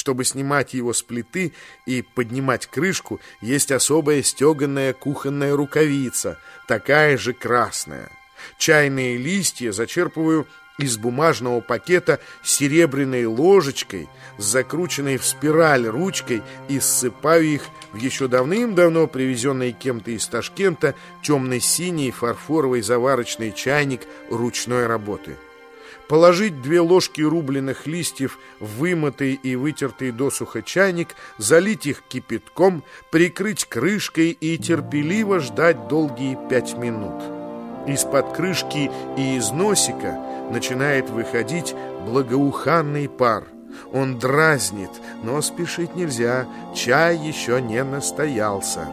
Чтобы снимать его с плиты и поднимать крышку, есть особая стеганая кухонная рукавица, такая же красная. Чайные листья зачерпываю из бумажного пакета серебряной ложечкой с закрученной в спираль ручкой и ссыпаю их в еще давным-давно привезенный кем-то из Ташкента темно-синий фарфоровый заварочный чайник ручной работы. Положить две ложки рубленых листьев в вымытый и вытертый досуха чайник, залить их кипятком, прикрыть крышкой и терпеливо ждать долгие пять минут. Из-под крышки и из носика начинает выходить благоуханный пар. Он дразнит, но спешить нельзя, чай еще не настоялся.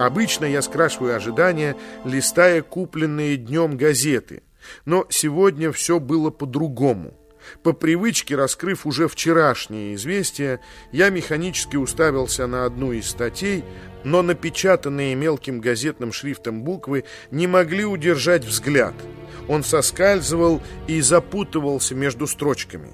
Обычно я скрашиваю ожидания, листая купленные днем газеты. Но сегодня все было по-другому. По привычке, раскрыв уже вчерашнее известие, я механически уставился на одну из статей, но напечатанные мелким газетным шрифтом буквы не могли удержать взгляд. Он соскальзывал и запутывался между строчками.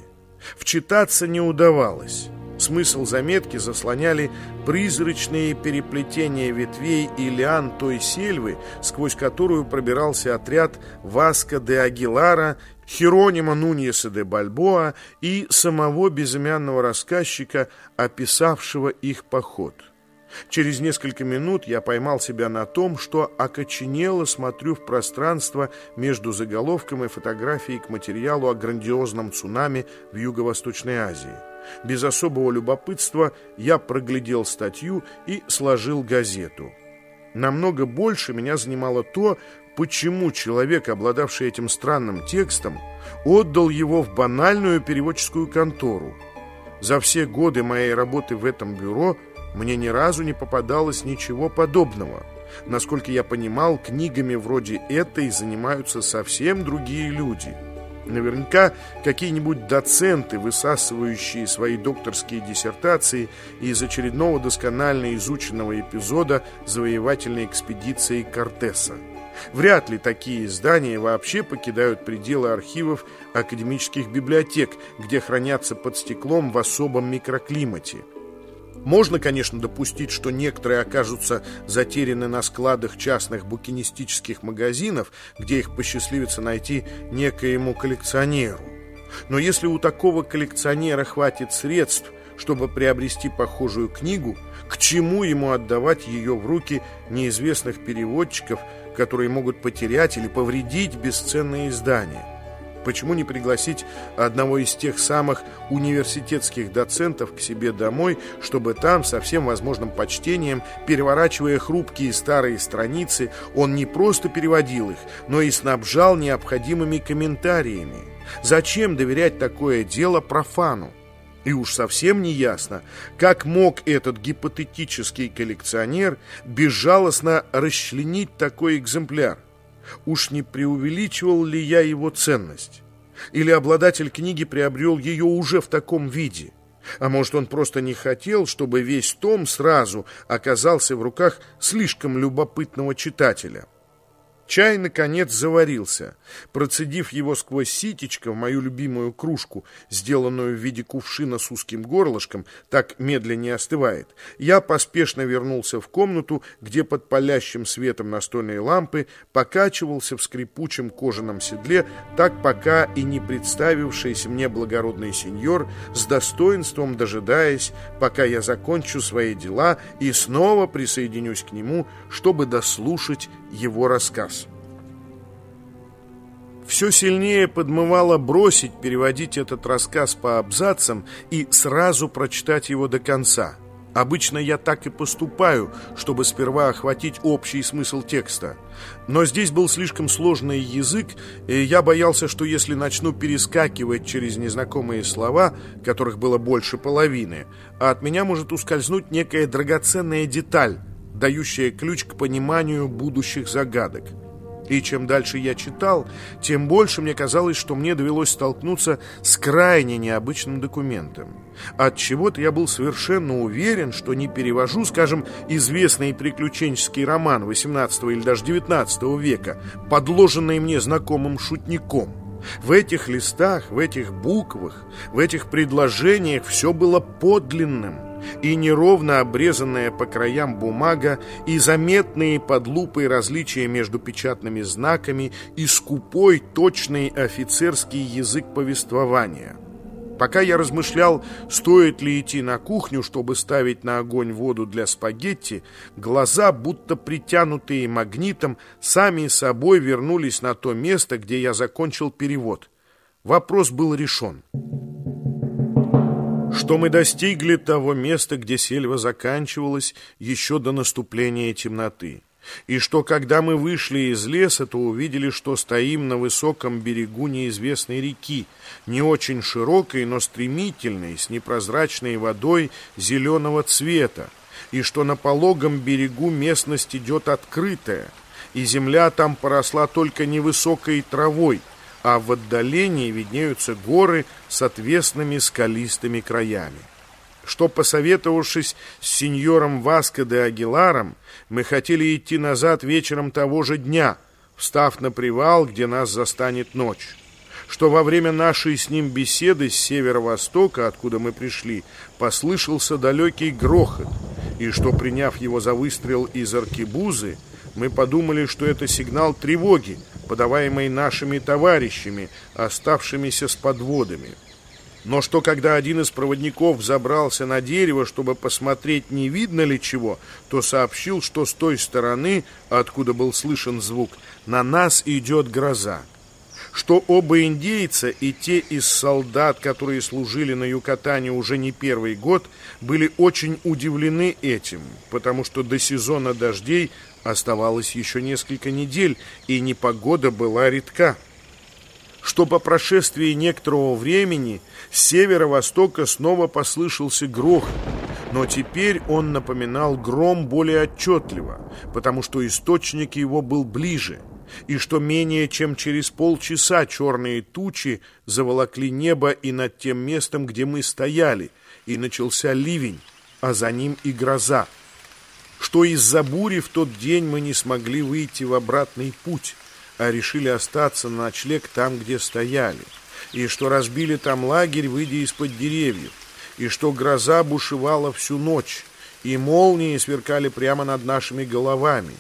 Вчитаться не удавалось. Смысл заметки заслоняли призрачные переплетения ветвей и лиан той сельвы, сквозь которую пробирался отряд Васко де Агилара, Херонима Нуньеса де Бальбоа и самого безымянного рассказчика, описавшего их поход. Через несколько минут я поймал себя на том, что окоченело смотрю в пространство между заголовком и фотографией к материалу о грандиозном цунами в Юго-Восточной Азии. Без особого любопытства я проглядел статью и сложил газету. Намного больше меня занимало то, почему человек, обладавший этим странным текстом, отдал его в банальную переводческую контору. За все годы моей работы в этом бюро мне ни разу не попадалось ничего подобного. Насколько я понимал, книгами вроде этой занимаются совсем другие люди – Наверняка какие-нибудь доценты, высасывающие свои докторские диссертации из очередного досконально изученного эпизода завоевательной экспедиции Кортеса. Вряд ли такие издания вообще покидают пределы архивов академических библиотек, где хранятся под стеклом в особом микроклимате. Можно, конечно, допустить, что некоторые окажутся затеряны на складах частных букинистических магазинов, где их посчастливится найти некоему коллекционеру. Но если у такого коллекционера хватит средств, чтобы приобрести похожую книгу, к чему ему отдавать ее в руки неизвестных переводчиков, которые могут потерять или повредить бесценные издания? Почему не пригласить одного из тех самых университетских доцентов к себе домой, чтобы там, со всем возможным почтением, переворачивая хрупкие старые страницы, он не просто переводил их, но и снабжал необходимыми комментариями? Зачем доверять такое дело профану? И уж совсем не ясно, как мог этот гипотетический коллекционер безжалостно расчленить такой экземпляр. Уж не преувеличивал ли я его ценность? Или обладатель книги приобрел ее уже в таком виде? А может, он просто не хотел, чтобы весь том сразу оказался в руках слишком любопытного читателя? Чай, наконец, заварился. Процедив его сквозь ситечко в мою любимую кружку, сделанную в виде кувшина с узким горлышком, так медленнее остывает, я поспешно вернулся в комнату, где под палящим светом настольной лампы покачивался в скрипучем кожаном седле, так пока и не представившийся мне благородный сеньор, с достоинством дожидаясь, пока я закончу свои дела и снова присоединюсь к нему, чтобы дослушать его рассказ. Все сильнее подмывало бросить, переводить этот рассказ по абзацам и сразу прочитать его до конца. Обычно я так и поступаю, чтобы сперва охватить общий смысл текста. Но здесь был слишком сложный язык, и я боялся, что если начну перескакивать через незнакомые слова, которых было больше половины, а от меня может ускользнуть некая драгоценная деталь, дающая ключ к пониманию будущих загадок. И чем дальше я читал, тем больше мне казалось, что мне довелось столкнуться с крайне необычным документом. От чего-то я был совершенно уверен, что не перевожу, скажем, известный приключенческий роман XVIII или даже XIX века, подложенный мне знакомым шутником. В этих листах, в этих буквах, в этих предложениях все было подлинным, и неровно обрезанная по краям бумага, и заметные под лупой различия между печатными знаками, и скупой, точный офицерский язык повествования. Пока я размышлял, стоит ли идти на кухню, чтобы ставить на огонь воду для спагетти, глаза, будто притянутые магнитом, сами собой вернулись на то место, где я закончил перевод. Вопрос был решен. Что мы достигли того места, где сельва заканчивалась еще до наступления темноты. И что, когда мы вышли из леса, то увидели, что стоим на высоком берегу неизвестной реки, не очень широкой, но стремительной, с непрозрачной водой зеленого цвета, и что на пологом берегу местность идет открытая, и земля там поросла только невысокой травой, а в отдалении виднеются горы с отвесными скалистыми краями что, посоветовавшись с сеньором Васко де Агиларом, мы хотели идти назад вечером того же дня, встав на привал, где нас застанет ночь. Что во время нашей с ним беседы с северо-востока, откуда мы пришли, послышался далекий грохот, и что, приняв его за выстрел из аркебузы, мы подумали, что это сигнал тревоги, подаваемый нашими товарищами, оставшимися с подводами но что когда один из проводников забрался на дерево, чтобы посмотреть, не видно ли чего, то сообщил, что с той стороны, откуда был слышен звук, на нас идет гроза. Что оба индейца и те из солдат, которые служили на Юкатане уже не первый год, были очень удивлены этим, потому что до сезона дождей оставалось еще несколько недель, и непогода была редка. Что по прошествии некоторого времени с северо-востока снова послышался грохот, но теперь он напоминал гром более отчетливо, потому что источник его был ближе, и что менее чем через полчаса черные тучи заволокли небо и над тем местом, где мы стояли, и начался ливень, а за ним и гроза, что из-за бури в тот день мы не смогли выйти в обратный путь, а решили остаться на ночлег там, где стояли, и что разбили там лагерь, выйдя из-под деревьев, и что гроза бушевала всю ночь, и молнии сверкали прямо над нашими головами,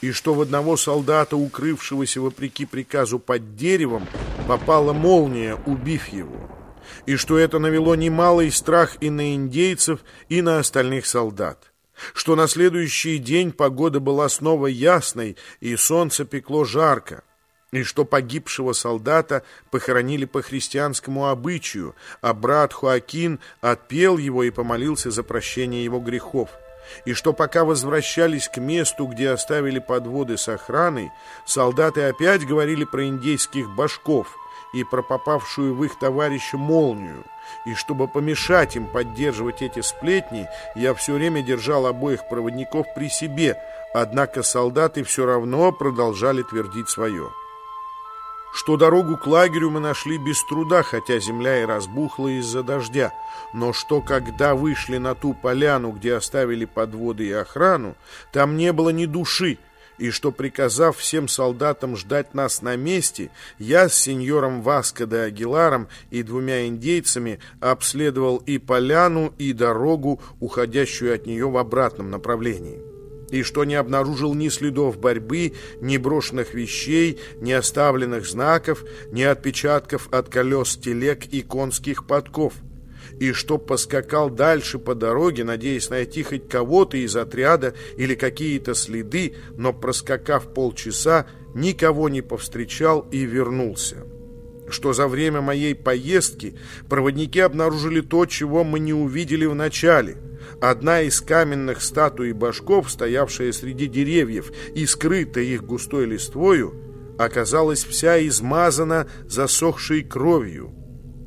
и что в одного солдата, укрывшегося вопреки приказу под деревом, попала молния, убив его, и что это навело немалый страх и на индейцев, и на остальных солдат что на следующий день погода была снова ясной и солнце пекло жарко, и что погибшего солдата похоронили по христианскому обычаю, а брат Хуакин отпел его и помолился за прощение его грехов, и что пока возвращались к месту, где оставили подводы с охраной, солдаты опять говорили про индейских башков и про попавшую в их товарища молнию, и чтобы помешать им поддерживать эти сплетни, я все время держал обоих проводников при себе, однако солдаты все равно продолжали твердить свое. Что дорогу к лагерю мы нашли без труда, хотя земля и разбухла из-за дождя, но что когда вышли на ту поляну, где оставили подводы и охрану, там не было ни души, и что, приказав всем солдатам ждать нас на месте, я с сеньором Васко де Агиларом и двумя индейцами обследовал и поляну, и дорогу, уходящую от нее в обратном направлении. И что не обнаружил ни следов борьбы, ни брошенных вещей, ни оставленных знаков, ни отпечатков от колес телег и конских подков и чтоб поскакал дальше по дороге, надеясь найти хоть кого-то из отряда или какие-то следы, но, проскакав полчаса, никого не повстречал и вернулся. Что за время моей поездки проводники обнаружили то, чего мы не увидели в начале. Одна из каменных статуй башков, стоявшая среди деревьев и скрытая их густой листвою, оказалась вся измазана засохшей кровью.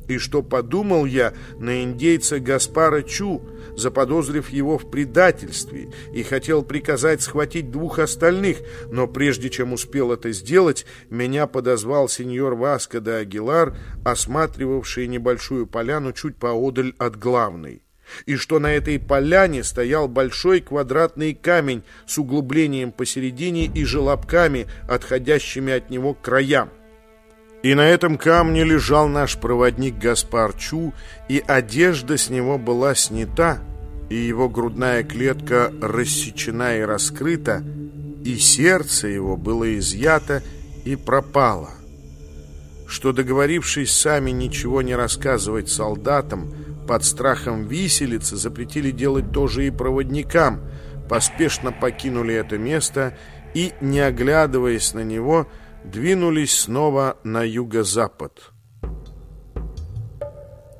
И что подумал я на индейца Гаспара Чу, заподозрив его в предательстве, и хотел приказать схватить двух остальных, но прежде чем успел это сделать, меня подозвал сеньор Васко де Агилар, осматривавший небольшую поляну чуть поодаль от главной. И что на этой поляне стоял большой квадратный камень с углублением посередине и желобками, отходящими от него к краям И на этом камне лежал наш проводник Гаспар Чу, и одежда с него была снята, и его грудная клетка рассечена и раскрыта, и сердце его было изъято и пропало. Что, договорившись сами ничего не рассказывать солдатам, под страхом виселицы запретили делать тоже и проводникам, поспешно покинули это место и, не оглядываясь на него, двинулись снова на юго-запад.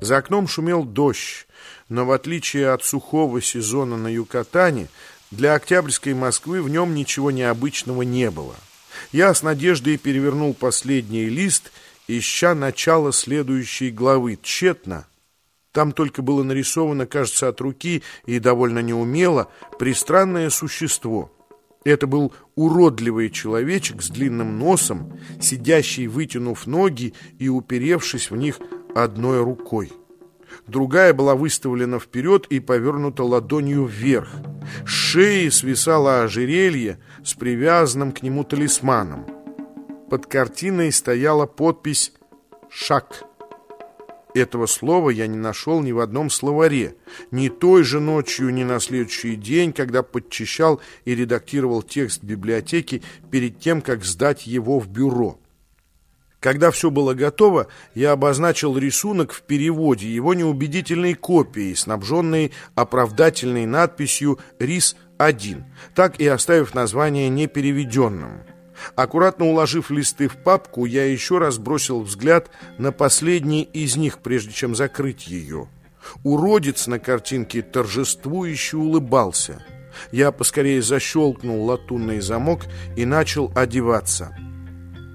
За окном шумел дождь, но в отличие от сухого сезона на Юкатане, для октябрьской Москвы в нем ничего необычного не было. Я с надеждой перевернул последний лист, ища начало следующей главы. Тщетно. Там только было нарисовано, кажется, от руки и довольно неумело, пристранное существо — это был уродливый человечек с длинным носом, сидящий, вытянув ноги и уперевшись в них одной рукой. Другая была выставлена вперед и повернута ладонью вверх. С шеи свисало ожерелье с привязанным к нему талисманом. Под картиной стояла подпись «Шаг». Этого слова я не нашел ни в одном словаре. Ни той же ночью, ни на следующий день, когда подчищал и редактировал текст библиотеки перед тем, как сдать его в бюро. Когда все было готово, я обозначил рисунок в переводе его неубедительной копией, снабженной оправдательной надписью «РИС-1», так и оставив название непереведенным. Аккуратно уложив листы в папку, я еще раз бросил взгляд на последний из них, прежде чем закрыть ее. Уродец на картинке торжествующе улыбался. Я поскорее защелкнул латунный замок и начал одеваться.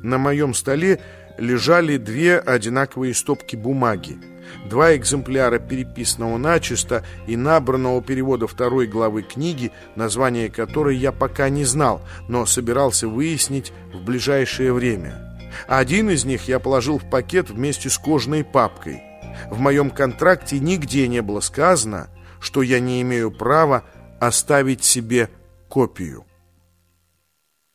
На моем столе лежали две одинаковые стопки бумаги два экземпляра переписанного начисто и набранного перевода второй главы книги, название которой я пока не знал, но собирался выяснить в ближайшее время. Один из них я положил в пакет вместе с кожаной папкой. В моем контракте нигде не было сказано, что я не имею права оставить себе копию.